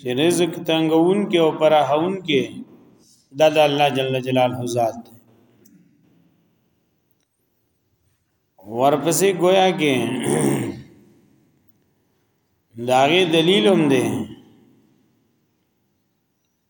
چې رزق تنگون کې او پراهون کې دا د الله جل جلاله ذات دی ورپسې گویا کې داغه دلیل هم دی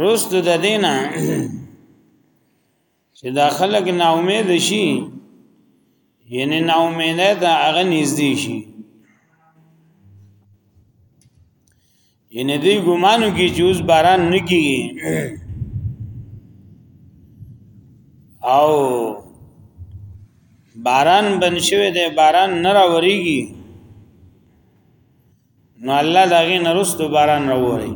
روست د دینا چې دا خلک نا امید شي یعنی نا امید دا هغه نږدې شي یعنی دوی ګمانو کې چې اوس باران نه کیږي او باران بن شوی دی باران نه راوريږي نو الله دا غي نرستو باران راوړي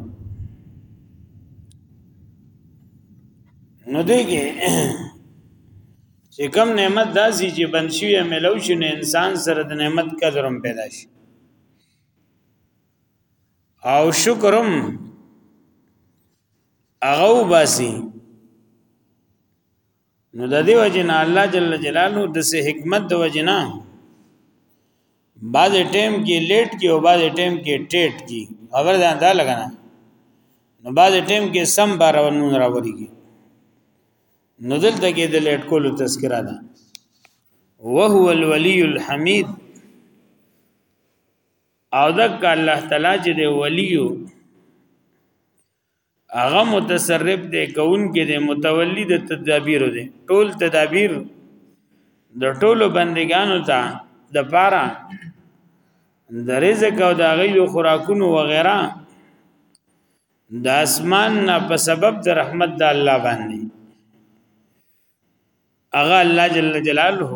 نو دیږي چې کم نعمت داسي چې بنشي ملو شي نه انسان سره د نعمت قدرم پیدا شي او شکرم اغو باسي نو د دې وجنه الله جل جلاله د سه حکمت د وجنه بعض ټیم کې لیټ کې او بعض ټیم کې ټیټ کې خبر ده دا لګنه نو بعض ټیم کې سم بار ونون راوړيږي نو دلته کې د لیټ کولو تذکرہ ده وهو الولی الحمید او دک الله تعالی چې دی ولیو هغه متصرف دی کون کې دی متولی د تدابیر دی ټول تدابیر د ټولو بندگانو ته د پاره د رزق او د غیو خوراکونو وغیرہ د اسمان نه په سبب د رحمت د الله باندې اغه الله جل جلاله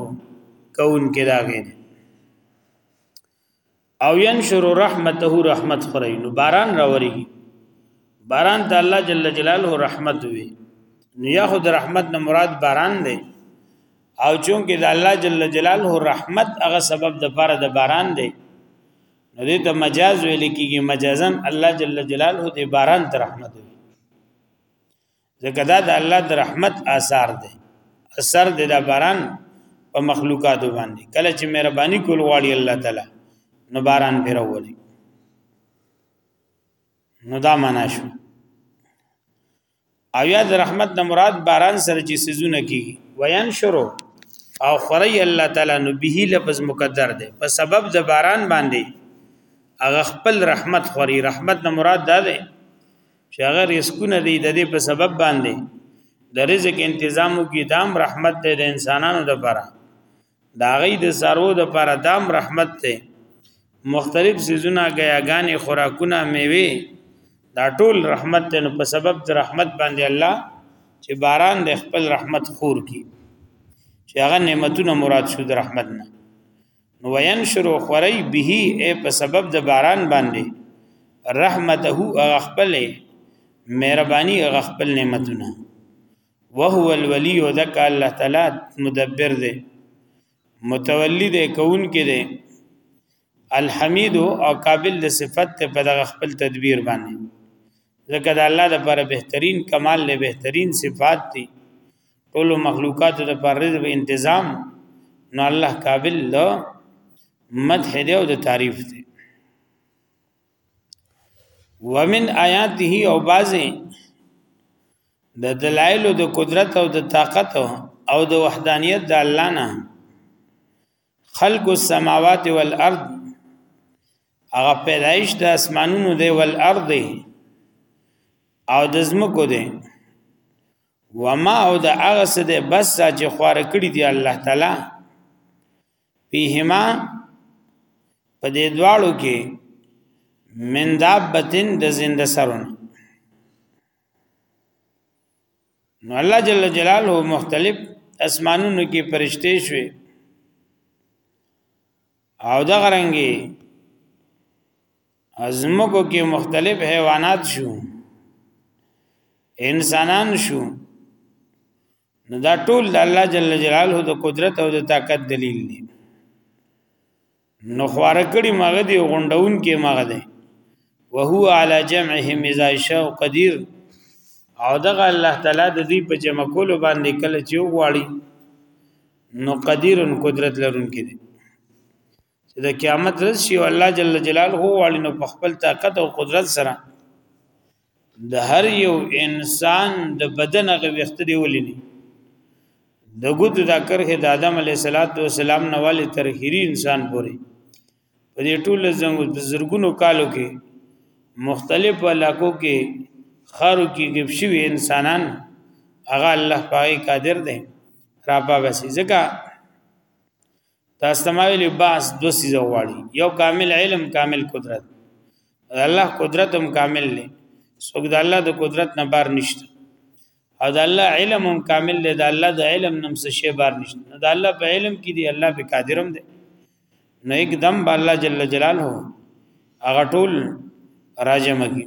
کون کې داګه او ينشر رحمته رحمت خوري نو باران راوري باران ته الله جل جلاله رحمت وي نو یا خود رحمت نه مراد باران دی او چون کې د الله جل جلاله رحمت هغه سبب د پاره د باران دی نو دې ته مجاز ویل کیږي مجازن الله جل جلاله دې باران ته رحمت وي ځکه دا د الله د رحمت آثار دی اثر دی دا باران په مخلوقات باندې کله چې مهرباني کول غواړي الله تعالی نو باران پیرولي نو دا معنا شو او یا د رحمت نه مراد باران سره چې سيزونه کی وین شروع او خری الله تعالی نو به لفظ مقدر دی په سبب د باران باندې هغه خپل رحمت خوري رحمت نه مراد ده چې هغه رزقونه دی د دې په سبب باندې د رزق تنظیمو کې دام رحمت دی د انسانانو لپاره دا غي د سارو د لپاره دام رحمت دی مختلف سيزونه غياګانې خوراکونه میوه دا ټول رحمت دی نو په سبب د رحمت باندې الله چې باران د خپل رحمت خور کی چې هغه نعمتونه مراد شو د رحمت نه نو وینشر خورای به ای په سبب د باران باندې رحمته اغخپل مهرباني اغخپل نعمتونه وهو الولی ذک الله تعالی مدبر دی متولی دی کون کې دی الحمید او قابل د صفت ته په دغه خپل تدبیر باندې ځکه د الله لپاره بهترین کمال له بهترین صفات دي ټول مخلوقات د پر رزق تنظیم نو الله قابل له مدح دی او د تعریف دی ومن آیاته او بعضی د دلایل د قدرت او د طاقت او د وحدانیت د الله نه خلق السماوات والارض هغه پیدایش د اسمانونو دی والارض او د زمکو دی وما او د هغه څه ده بس چې خوار کړی دی الله تعالی پیهما په دې دواړو کې من دابتن د زنده سرون نو الله جل جلاله مختلف اسمانونو کې پرشته شوي او دا غرنګي ازمکو کې مختلف حیوانات شو انسانان شو نو دا ټول د الله جل جلاله د قدرت او د طاقت دلیل دی نو خوارکړي مغه دی غونډون کې مغه دی وهو علی جمعهم اذا شاء قدیر او دغه الله تعالی د دې په جمع کولو باندې کله چې وغواړي نو قدیر قدرت لرونکي دی چې د قیامت ورځ شي او الله جل جلاله والی نو په خپل طاقت او قدرت سره د هر یو انسان د بدن هغه وخت دی ولینی د ګوت دا کرخه د آدم علی صلوات و سلام نه والی تر هری انسان پورې په دې ټول زنګ زرګونو کالو کې مختلف علاقو کې خارو کې غب شوی انسانان هغه الله پاک قادر دی را پاوسی ځکه تاسو تمایل باس دو سیزه غواړي یو کامل علم کامل قدرت الله قدرت هم کامل دی څوک د الله د قدرت نه بار نشته او د الله علم هم کامل دی د الله د علم نم څه شی بار نشته د الله په علم کې دی الله په قادرم دی نو एकदम الله جل جلاله هغه ټول راجمږي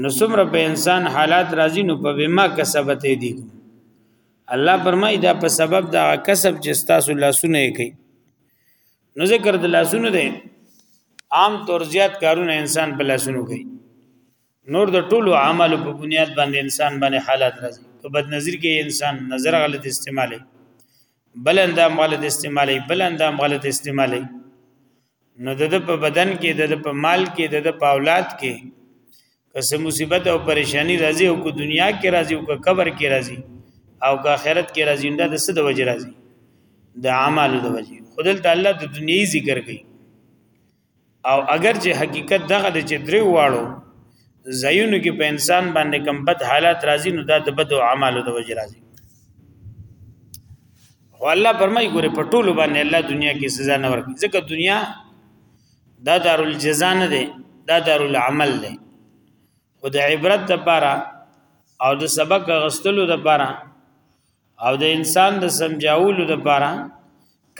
نو څومره په انسان حالات راځي نو په بما کسبت دي الله فرمای دا په سبب دا کسب چې تاسو لاسونه یې کوي نو ذکر د لاسونو دی عام طور زیات کارونه انسان په لاسونو کوي نور د ټولو عمل په بنیاد باندې انسان باندې حالات راځي که بد نظر کې انسان نظر غلط استعمالي بل اندام غلط استعمالي بل اندام غلط استعمالي نو د د په بدن کې د د په مال کې د د په اولاد کې کسه مصیبت او پریشانی راځي او کو دنیا کې راځي او کو قبر کې راځي او کو آخرت کې راځي دا د څه د وجه راځي د اعمالو د وجه خدل تعالی د دنیوي ذکر کوي او اگر چې حقیقت دغه د چې درې واړو زینو کې په انسان باندې کم بد حالات راځي نو دا د بد اعمالو د وجه راځي خو الله فرمایي ګوره په ټولو باندې الله دنیا کې سزا نه ورکړي ځکه دنیا دا دارالجزا نه ده دا دارالعمل ده خو د عبرت لپاره او د سبق غستلو لپاره او د انسان د سمجاولو لپاره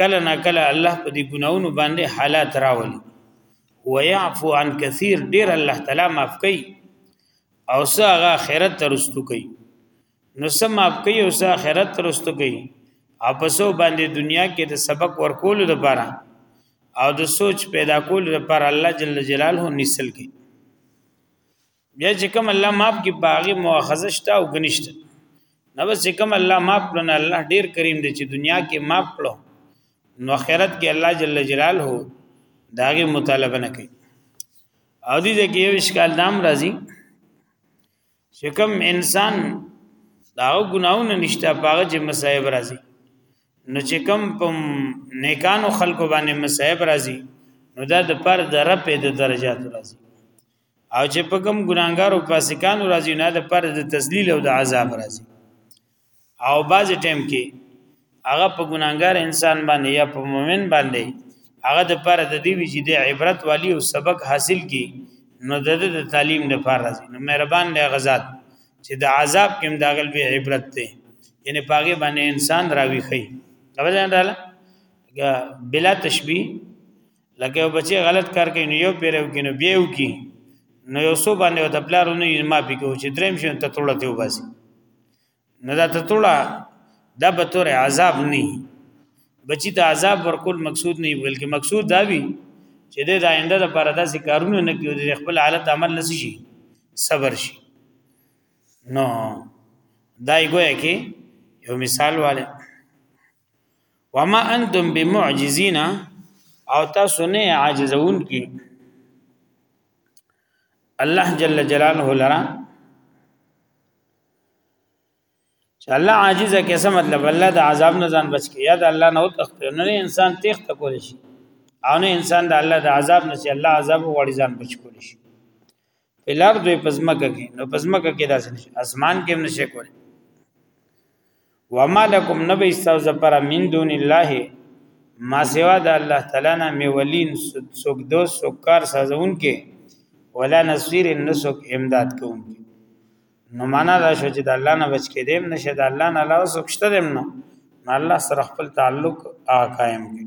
کله نه کله الله په دې ګناونو باندې حالات راولي ويعفو عن كثير ډیر الله تعالی معاف کوي او سغه آخرت ترستو کوي نو سم اپ کوي او سه اخرت ترستو کوي او پسو باندې دنیا کې د سبق ورکول لپاره او د سوچ پیدا کول لپاره الله جل جلاله نسل کوي بیا چې کوم الله ماپ کې باغی مؤاخذه شته او غنښت نو بس چې کوم الله ماپ کړنه الله ډیر کریم دی چې دنیا کې ماپ کړو نو آخرت کې الله جل جلاله داغه مطالبه نه کوي او دې کې یو اشکال نام راځي چې کوم انسان دا ګناونه نشته پاغه چې مصايب راځي نو چې کوم په نیکانو خلکو باندې مصايب راځي نو دا د پر د رب د درجات راځي او چې په کوم ګناګارو فاسقانو راځي نه د پر د تذلیل او د عذاب راځي او باز ټیم کې هغه په ګناګار انسان باندې یا په مؤمن باندې هغه د پر د دی وی چې د عبرت والی او سبق حاصل کی نو د د تعلیم د پر راځي نو مهربان دی غزاد چې د عذاب کې داخل به عبرت دی یعنی پاګه باندې انسان راوي خي خبر نه ډاله بلا تشبیه لکه یو بچی غلط کار کوي نو یو پیرو کې نو بیو کې نو یو سو باندې او د پلارونو یې ما پی کو چې دریم شون ته توړه ته وباسي نو دا ته توړه دا به تور عذاب نه بچی ته عذاب ورکول مقصود نه بلکې مقصود دا وی چې د آینده لپاره داسې کارونه نه کوي د خپل حالت عمل نه شي صبر شي نو دای ګویا کې یو مثال والے وما انتم بمعجزین او تاسو نه عاجزون کی الله جل جلاله لرا چې الله عاجزه کې څه مطلب الله د عذاب نه ځان بچ کی یا د الله نه وتخت نه انسان تیخ تکول شي او نه انسان د الله د عذاب نه چې الله عذاب وړي ځان بچ کول شي پلار دوی پزمکه کې نو پزمکه کې داسې نشي اسمان کې هم نشي کول وما لكم نبي استاذ پر من دون الله ما سوا د الله تعالی نه می ولین سوک دو سوکار سازون کې ولا نصير نسوک امداد کوم نو معنا دا شو چې د الله نه بچ کې دیم نشه د الله نه علاوه سوک شته دیم نو الله سره خپل تعلق آ قائم کړي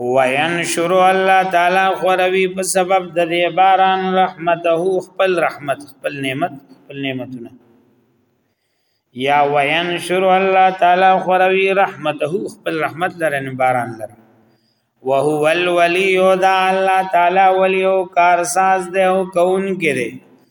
وینشر الله تعالی خوروی په سبب د دې باران رحمته خپل رحمت خپل نعمت خپل نعمتونه یا وینشر الله تعالی خوروی رحمته خپل رحمت لرنه باران لره وهو الولی او دا الله تعالی ولی او کارساز ده او کون کې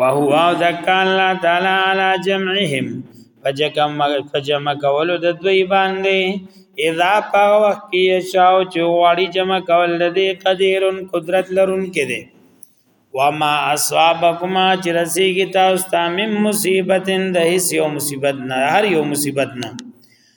وهو ذکا الله تعالی علی جمعهم فجمع کولو د دوی باندې اذا په وخت کې شاو چې واړی جمع کول د قدیرن قدرت لرون کې دي وما اصابکما چې رسیږي تاسو ته مم مصیبت د هیڅ یو مصیبت نه هر یو مصیبت نه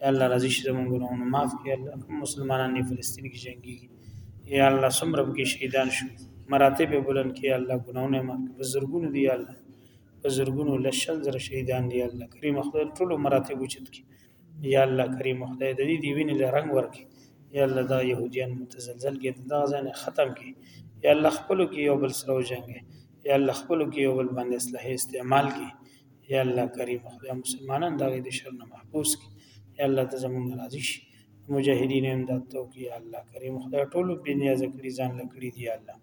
یا الله راضی شې زموږ ګناهونه معاف کړي الله کوم مسلمانان نه فلسطین کې جنگي یا الله سمره کې شهیدان شو مراتب بلند کې الله ګناهونه معاف کړي بزرګونو دی الله بزرګونو لشل زر شهیدان دی الله کریم خدای ټول مراتب وجد کې یا الله کریم خدای دې دی ویني له رنگ ورکي یا الله دا يهوديان متزلزل کې دا ځان ختم کې یا الله خپل کې یو بل سره جنگي یا الله خپل کې یو بل باندې اصلاح استعمال کې یا الله کریم خدای مسلمانان دا د شر نه محفوظ کی یا الله ته زمون راضی شي مجاهدین هم دا توکي یا الله کریم خدای ټول بی نیاز کړی ځان لکړی دی یا الله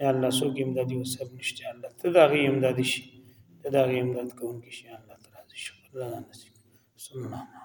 یا الله سوګ امداد یو سر نشته الله ته دا غي امداد شي ته دا غي امداد کوونکی شي الله تعالی شکر الله نصیب صلی الله علیه